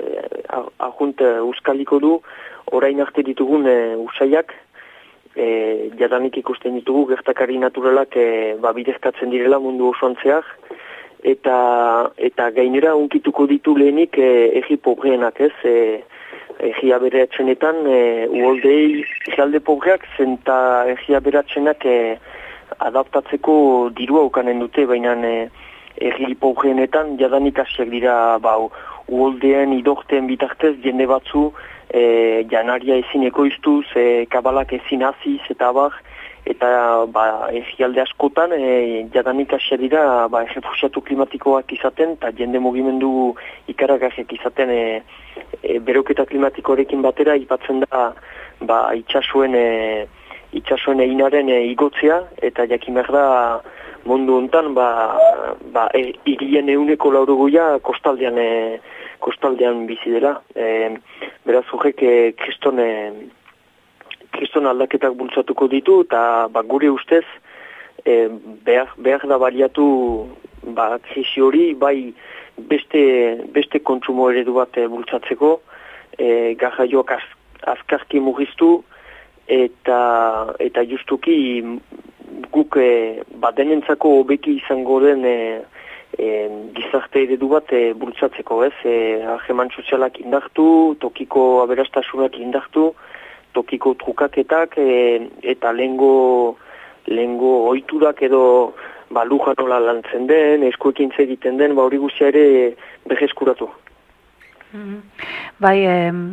e, ahunt e, uskaliko du, orain arte ditugun e, usaiak, e, jadanik ikusten ditugu gertakari naturalak e, ba, bidezkatzen direla mundu osoan zehar, eta, eta gainera unkituko ditu lehenik e, egi pobreenak ez, e, egia beratzenetan, e, uoldei izalde pobreak, zenta egia beratzenak e, adaptatzeko dirua ukanen dute, baina e, egi pobreenetan jadanik asiak dira ba, uoldeen idorten bitartez jende batzu e, janaria ezin ekoiztuz, e, kabalak ezin aziz eta bar, eta ba, egialde askotan e, jadanik asia dira ba, refusiatu klimatikoak izaten eta jende mugimendu ikaragarriak izaten e, e, beroketa klimatikorekin batera ipatzen da ba, itxasuen e, itxasuen einaren e, igotzea eta jakin da mundu hontan ba, ba, e, irien euneko lauruguia kostaldean e, kostaldean bizi dela. E, beraz horrek e, kriston e, kriston aldaketak bultzatuko ditu eta ba, gure ustez e, behar, behar da baliatu ba, krisi hori bai beste, beste kontsumo eredu bat e, bultzatzeko e, gajaioak az, azkarki mugiztu eta eta justuki guk e, badenentzako hobeki izango den e, e, gizarte eredu bat e, bultzatzeko, ez? E, Aheman sozialak indartu, tokiko aberastasunak indartu, tokiko trukaketak e, eta lengo, lengo oiturak edo ba, luja nola lantzen den, eskuekin egiten den, ba hori guztia ere beheskuratu. Bai, em,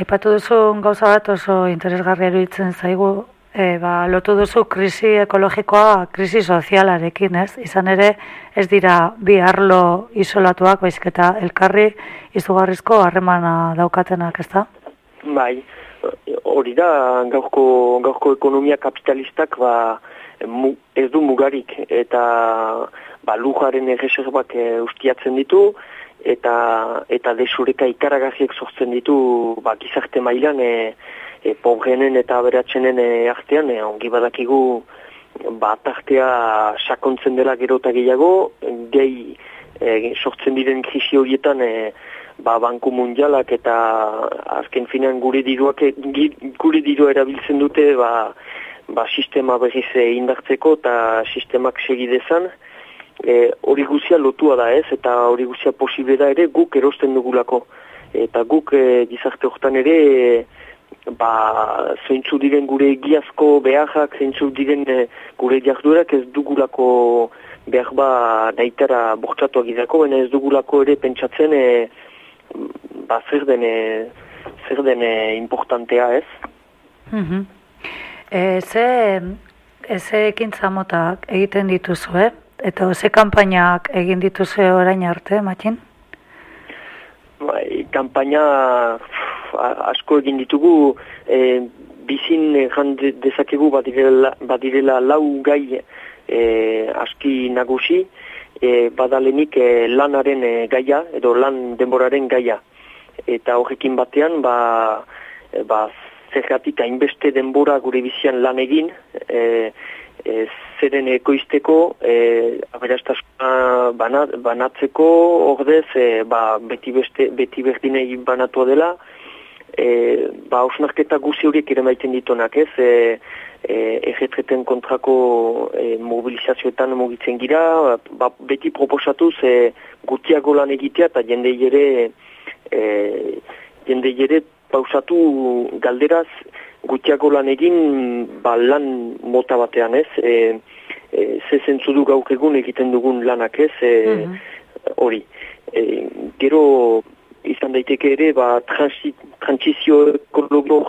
aipatu duzu gauza bat oso interesgarria iruditzen zaigu, e, ba, lotu duzu krisi ekologikoa krisi sozialarekin, ez? Izan ere, ez dira bi arlo isolatuak, baizik eta elkarri izugarrizko harremana daukatenak, ez da? Bai, hori da gaurko, gaurko ekonomia kapitalistak ba, mu, ez du mugarik. Eta ba, lujaren erreserbak e, ustiatzen ditu eta eta desureka ikaragarriek sortzen ditu ba, gizarte mailan e, e, pobrenen eta aberatzenen e, artean e, ongi badakigu bat artea sakontzen dela gero eta gehiago gehi e, sortzen diren krisi horietan e, ba, banku mundialak eta azken finean gure diruak gure dirua erabiltzen dute ba, ba sistema berriz indartzeko eta sistemak segidezan e, hori guzia lotua da ez? Eta hori guzia posible da ere guk erosten dugulako. Eta guk e, gizarte hortan ere e, ba zeintzu diren gure egiazko beharrak zeintzu diren e, gure jarduerak ez dugulako behar ba daitara bortzatuak izako, baina ez dugulako ere pentsatzen e, ba, zer dene, zer dene importantea ez. Mm -hmm. e, ze, ze ekintza motak egiten dituzu, eh? Eta ze kanpainak egin dituzu orain arte, Matin? Bai, kanpaina asko egin ditugu, e, bizin jan dezakegu badirela, badirela lau gai e, aski nagusi, e, badalenik e, lanaren e, gaia, edo lan denboraren gaia. Eta horrekin batean, ba, e, ba, zergatik hainbeste denbora gure bizian lan egin, e, e, zeren ekoizteko, e, aberastasuna banatzeko, ordez, e, ba, beti, beste, beti berdinei banatua dela, e, ba, osnarketa guzi horiek ere maiten ditunak, ez, e, e, kontrako e, mobilizazioetan mugitzen gira, ba, beti proposatuz e, gutiago lan egitea eta jende jere, e, jende jere pausatu galderaz gutiago lan egin ba, lan mota batean ez, e, e, ze zentzu du gauk egun egiten dugun lanak ez, e, mhm. hori. E, gero izan daiteke ere, ba, transizio ekologio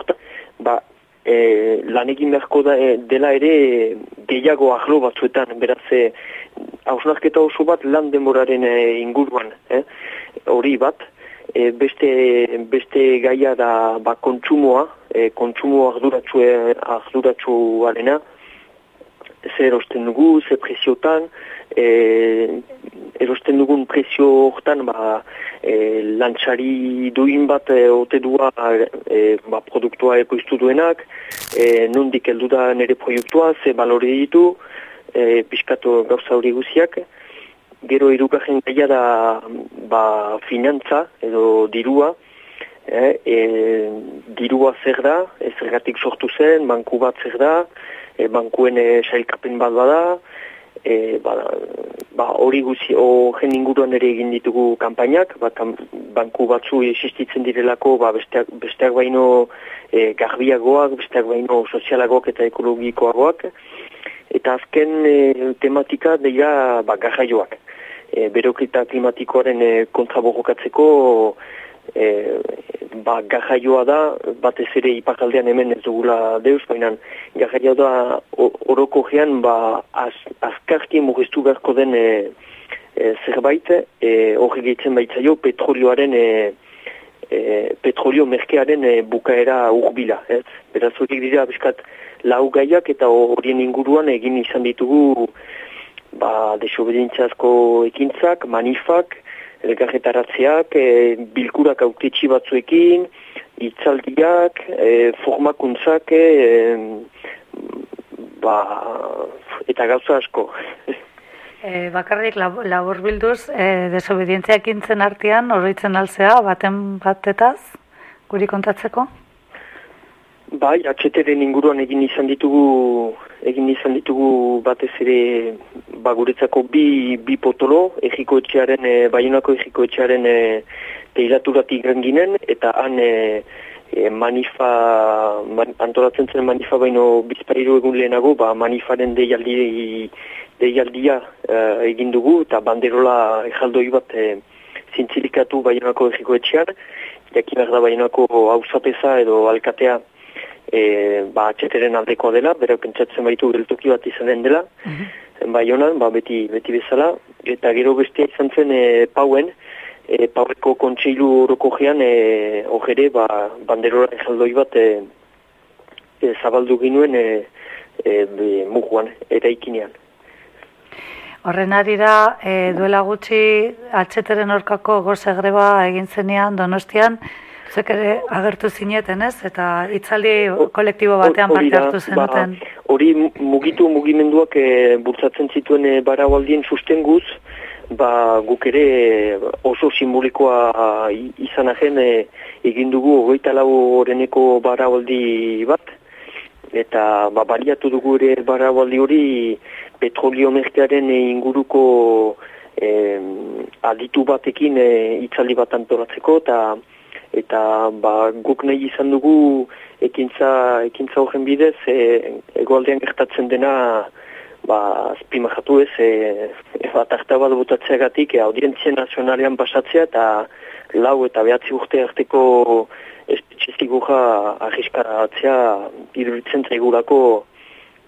ba, e, lan egin beharko da, e, dela ere gehiago ahlo batzuetan, beraz, e, hausnarketa oso bat lan demoraren e, inguruan, eh? hori bat, e, beste, beste gaia da ba, kontsumoa, e, kontsumo arduratzu, arduratzu arena, zer erosten dugu, zer preziotan, e, erosten dugun prezio hortan ba, e, lantxari duin bat e, ote dua e, ba, produktua ekoiztu duenak, e, nondik heldu da nire proiektua, ze balore ditu, e, piskatu gauza hori guziak, gero irukajen gaia da ba, finantza edo dirua, e, e, dirua zer da, ez sortu zen, banku bat zer da, e, bankuen e, sailkapen bat bada, e, ba, ba, hori guzi, horren inguruan ere egin ditugu kanpainak, ba, banku batzu existitzen direlako, ba, besteak, besteak baino e, garbiagoak, besteak baino sozialagoak eta ekologikoagoak, eta azken e, tematika dira ba, garraioak. E, berokita klimatikoaren e, kontraborrokatzeko e, ba, garraioa da, batez ere ipakaldean hemen ez dugula deus, baina garraioa da oroko gean ba, az, azkarki mugistu beharko den e, e, zerbait, e, hori gehitzen baitzaio petrolioaren e, e, petrolio merkearen e, bukaera urbila. Ez? Beraz hori dira abiskat lau gaiak eta horien inguruan egin izan ditugu ba, desobedientziazko ekintzak, manifak, elgarretaratzeak, e, bilkurak autetxi batzuekin, itzaldiak, e, formakuntzak, e, ba, eta gauza asko. E, bakarrik labur bilduz, e, desobedientziak intzen artean, oroitzen alzea, baten batetaz, guri kontatzeko? Bai, atxeteren inguruan egin izan ditugu egin izan ditugu batez ere ba, guretzako bi, bi potolo, egiko etxearen, e, baionako egiko etxearen e, teilaturatik ginen, eta han e, manifa, man, antolatzen zen manifa baino bizpairu egun lehenago, ba, manifaren deialdi, deialdia e, egin dugu, eta banderola ejaldoi bat e, zintzilikatu baionako egiko etxean, jakin da baionako hausapeza edo alkatea e, ba, atxeteren aldekoa dela, bera pentsatzen baitu geltoki bat izanen dela, bai honan, ba, beti, beti bezala, eta gero bestia izan zen e, pauen, e, paueko kontseilu horoko gean, e, ojere, ba, banderora ejaldoi bat e, e, zabaldu ginuen e, e, be, muguan, eta ikinean. Horren arira, e, duela gutxi atxeteren orkako goze greba egin zenean donostian, zek ere agertu zineten ez, eta itzaldi kolektibo batean parte hartu zenuten. Ba, hori mugitu mugimenduak e, bultzatzen zituen e, baraualdien sustenguz, ba, guk ere oso simbolikoa izan ahen e, egin dugu hogeita lau oreneko baraualdi bat, eta ba, baliatu dugu ere baraualdi hori petrolio merkearen inguruko e, aditu batekin e, itzaldi bat antolatzeko, eta eta ba, guk nahi izan dugu ekintza, ekintza horren bidez e, egoaldean gertatzen dena ba, azpimajatu ez e, e, bat arta bat botatzeagatik e, audientzia nazionalean pasatzea eta lau eta behatzi urte arteko espetxezigura ahiskaratzea iruditzen zaigurako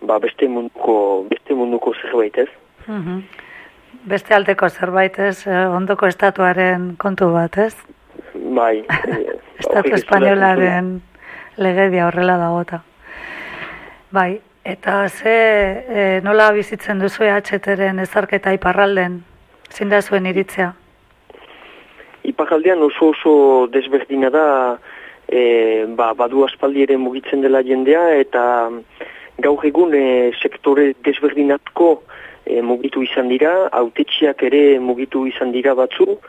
ba, beste munduko beste munduko zerbait ez. Mhm. Beste aldeko zerbait ez, eh, ondoko estatuaren kontu bat ez? Bai. e, Estatu hori espainolaren legedia horrela dagota. Bai, eta ze e, nola bizitzen duzu EHTren ezarketa iparralden? Zin da zuen iritzea? Ipajaldean oso oso desberdina da e, ba, badu aspaldi ere mugitzen dela jendea eta gaur egun e, sektore desberdinatko e, mugitu izan dira, autetxiak ere mugitu izan dira batzu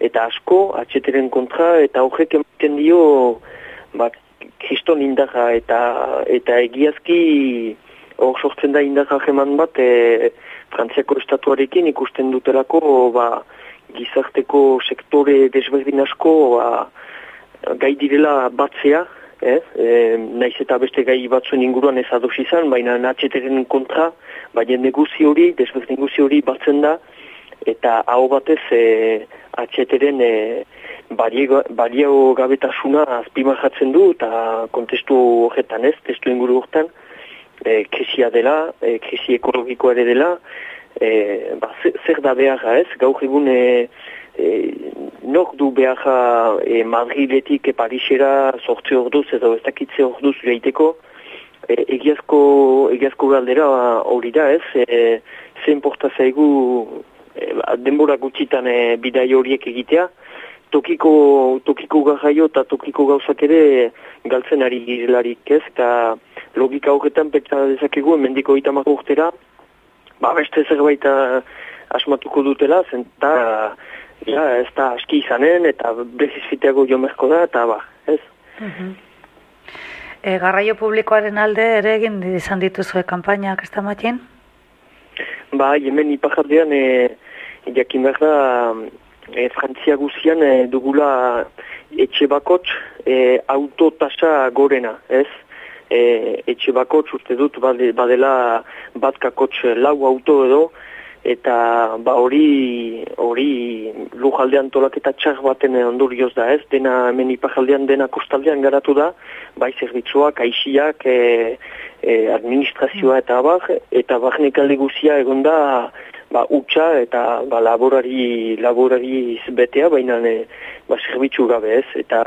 eta asko atxeteren kontra eta horrek ematen dio ba, kriston indaja eta eta egiazki hor sortzen da indaja jeman bat e, Frantziako estatuarekin ikusten dutelako ba, gizarteko sektore desberdin asko ba, gai direla batzea, eh? e, naiz eta beste gai batzuen inguruan ez ados izan, baina atxeteren kontra, ba, jende guzi hori, desberdin guzi hori batzen da, eta hau batez e, atxeteren e, balio gabetasuna azpimajatzen du, eta kontestu horretan ez, testu inguru horretan, e, krisia dela, e, krisi ekologikoa ere dela, e, ba, zer, da beharra ez, gaur egun e, e, nok du beharra e, Madriletik e, Parisera sortze orduz edo ez dakitze orduz jaiteko, e, egiazko, egiazko galdera hori da ez, e, ze importa zaigu ba, denbora gutxitan e, bidai horiek egitea, tokiko, tokiko garraio eta tokiko gauzak ere galtzen ari girelarik ez, eta logika horretan pentsa dezakegu emendiko itamak urtera, ba beste zerbait eh, asmatuko dutela, zenta ja, ez da aski izanen, eta beziz fiteago jomerko da, eta ba, ez? E, garraio publikoaren alde ere egin izan dituzue kanpainak, ez da matien? Ba, hemen ipajaldean e, jakin behar da e, Frantzia guzian e, dugula etxe bakots e, autotasa gorena, ez? E, etxe bakots uste dut bade- badela bat kakots lau auto edo, eta ba hori hori lujaldean tolaketa txar baten ondorioz da ez, dena hemen ipajaldean dena kostaldean garatu da, bai zerbitzuak, aixiak, e, e, administrazioa eta abar, eta barnek alde guzia egon da ba, utxa eta ba, laborari, laborari betea, baina e, ba, zerbitzu gabe ez, eta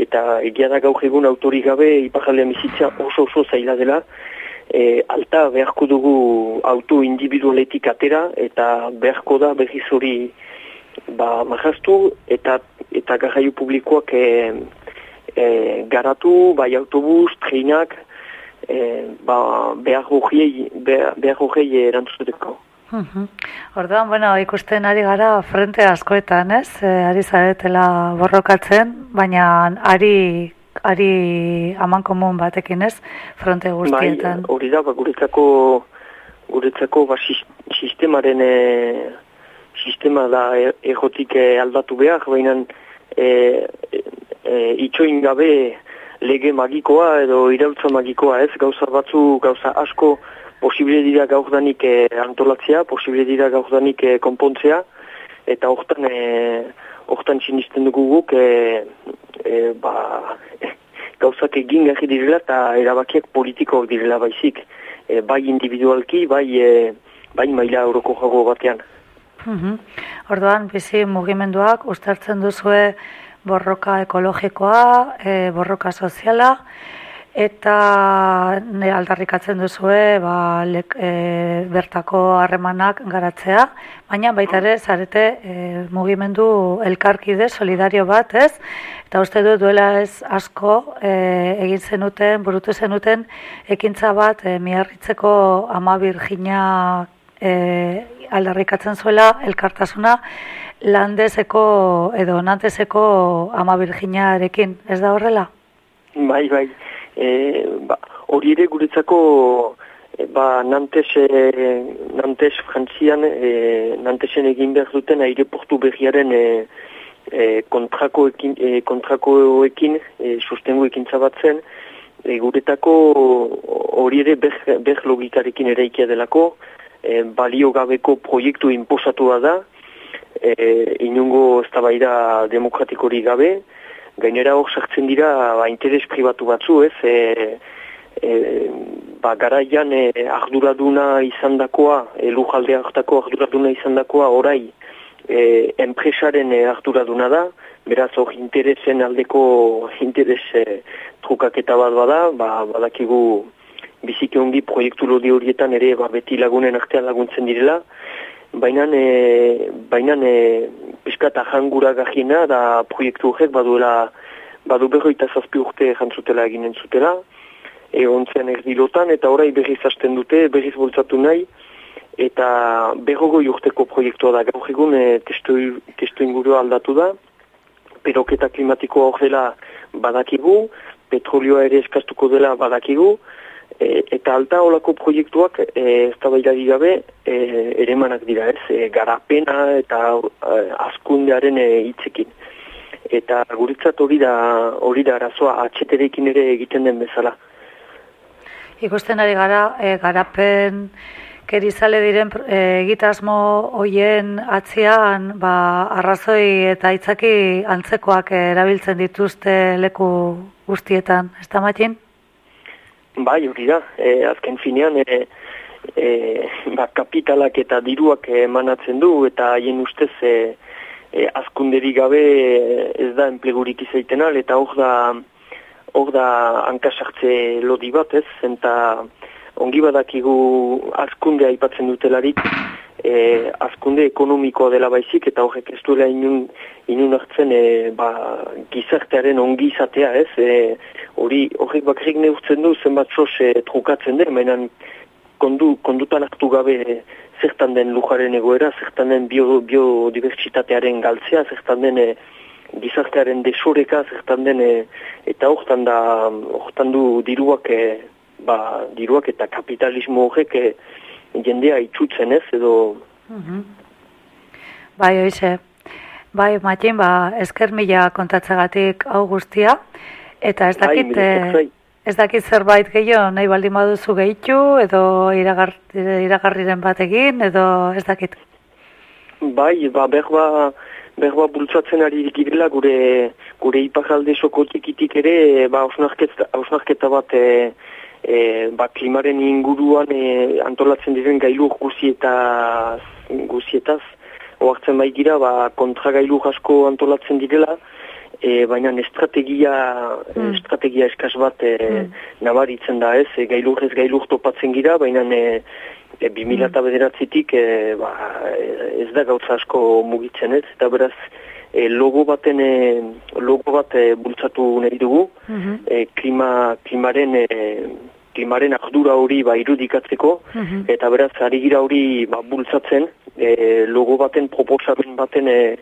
eta egia da gaur egun autori gabe ipajaldean bizitza oso oso zaila dela, e, alta beharko dugu auto individualetik atera eta beharko da berriz hori ba, mahastu eta eta garraio publikoak e, e, garatu, bai autobus, treinak, e, ba, behar horiei erantzuteko. Orduan, bueno, ikusten ari gara frente askoetan, ez? E, ari zaretela borrokatzen, baina ari ari aman komun batekin ez, fronte guztietan. Bai, hori da, ba, guretzako, guretzako ba, sis- sistemaren e, sistema da e- egotik e, aldatu behar, baina e, e, itxoin gabe lege magikoa edo iraultza magikoa ez, gauza batzu, gauza asko posible dira gaurdanik e, antolatzea, posible dira gaurdanik e, konpontzea, eta hortan e, hortan sinisten dugu guk e, e, ba, gauzak egin gari direla eta erabakiak politikoak direla baizik. E, bai individualki, bai, e, bai maila euroko jago batean. Mhm. Orduan, bizi mugimenduak ustartzen duzue borroka ekologikoa, e, borroka soziala, eta ne aldarrikatzen duzue ba, lek, e, bertako harremanak garatzea, baina baita ere zarete e, mugimendu elkarkide solidario bat, ez? Eta uste du duela ez asko e, egin zenuten, burutu zenuten ekintza bat e, miarritzeko ama Virginia e, aldarrikatzen zuela elkartasuna landezeko edo nantezeko ama Virginiarekin, ez da horrela? Bai, bai. E, ba, hori ere guretzako e, ba, Nantes, e, Nantes frantzian, e, Nantesen egin behar duten aireportu berriaren e, e, kontrakoekin, e, kontrakoekin e, sustengu ekintza bat zen, e, guretako hori ere ber, ber logikarekin eraikia delako, e, balio gabeko proiektu inposatua da, e, inungo eztabaida demokratikori gabe, gainera hor sartzen dira ba, interes pribatu batzu, ez, e, e, ba, garaian e, arduraduna izan dakoa, e, lujalde hartako arduraduna izan dakoa, orai, e, enpresaren e, arduraduna da, beraz hor interesen aldeko interes e, trukaketa bat bada, ba, badakigu biziki ongi proiektu lodi horietan ere ba, beti lagunen artean laguntzen direla, baina e, baina e, piskat ahangura gajiena da proiektu horrek baduela badu berroita zazpi urte jantzutela eginen zutela egon zen erdilotan eta orai berriz hasten dute, berriz bultzatu nahi eta berrogoi urteko proiektua da. Gaur egun e, testu, testu ingurua aldatu da. Peroketa klimatikoa hor dela badakigu petrolioa ere eskastuko dela badakigu E, eta alta olako proiektuak e, ez da gabe e, eremanak dira ez, e, garapena eta e, askundearen e. Eta guretzat hori da, hori da arazoa atxeterekin ere egiten den bezala. Ikusten ari gara, e, garapen kerizale diren e, egitasmo hoien atzian ba, arrazoi eta itzaki antzekoak erabiltzen dituzte leku guztietan, ez da matin? Bai, hori da, e, azken finean e, e, ba, kapitalak eta diruak emanatzen du eta haien ustez e, e, azkunderi gabe ez da enplegurik izaiten al, eta hor da, hor da hankasartze lodi bat ez, eta ongi badakigu azkundea aipatzen dutelarik, e, azkunde ekonomikoa dela baizik eta horrek ez duela inun, inun hartzen e, ba, gizartearen ongi izatea ez? E, hori horrek bakarrik neurtzen du zenbat sos e, trukatzen den mainan kondu, kondutan hartu gabe e, zertan den lujaren egoera zertan den bio, biodibertsitatearen galtzea zertan den e, gizartearen desoreka zertan den e, eta hortan da hortan du diruak e, ba, diruak eta kapitalismo horrek e, jendea itxutzen ez, edo... Mm Bai, oize. Bai, Matin, ba, esker mila kontatzagatik hau guztia, eta ez Bai, dakit, eh, ez dakit zerbait gehiago, nahi baldin baduzu gehitu, edo iragar, iragarriren batekin, edo ez dakit. Bai, ba, berba, berba bultzatzen ari girela gure, gure ipajalde sokotikitik ere, ba, ausnarketa bat, e, e, ba, klimaren inguruan e, antolatzen diren gailu guzietaz, guzietaz oartzen bai gira, ba, kontra gailu asko antolatzen direla, e, baina estrategia, mm. estrategia eskaz bat e, mm. nabaritzen da ez, e, gailur ez gailur topatzen gira, baina e, e, 2000 eta bederatzitik e, ba, ez da gautza asko mugitzen ez, eta beraz, e, logo baten e, logo bat e, bultzatu nahi dugu. Mm e, klima, klimaren e, klimaren ardura hori ba, irudikatzeko. Mhm. eta beraz ari gira hori ba, bultzatzen. E, logo baten proposamen baten e,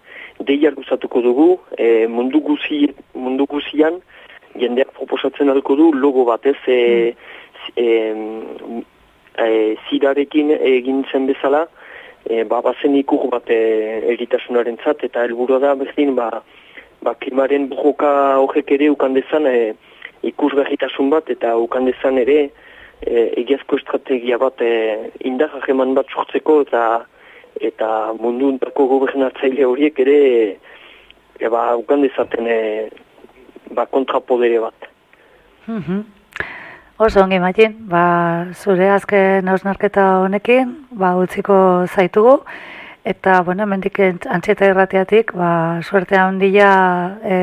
deia luzatuko dugu e, mundu, guzi, mundu guzian jendeak proposatzen alko du logo bat ez e, e, e, zirarekin egin zen bezala e, ba, bazen ikur bat e, eritasunaren zat, eta helburua da berdin ba, ba, klimaren bujoka horrek ere ukandezan e, ikus berritasun bat eta ukandezan ere e, egiazko estrategia bat e, indar bat sortzeko eta eta mundu untako gobernatzaile horiek ere e, ba, ukandezaten e, ba, kontrapodere bat. Mhm. Oso ongi matin, ba, zure azken osnarketa honekin, ba, utziko zaitugu, eta, bueno, mendik antxeta irratiatik, ba, suerte handia e,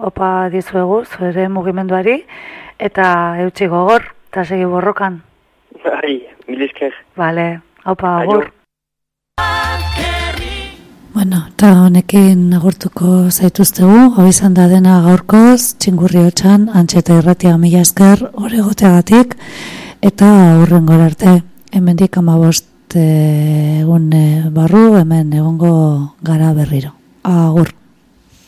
opa dizuegu, zure mugimenduari, eta eutxi gogor, eta segi borrokan. Bai, milizker. Vale, opa, agur. Bueno, eta honekin agurtuko zaituztegu, hau izan da dena gaurkoz, txingurri hotxan, antxeta irratia mila esker, hori goteagatik, eta aurren arte, hemendik amabost egun eh, barru, hemen egongo gara berriro. Agur.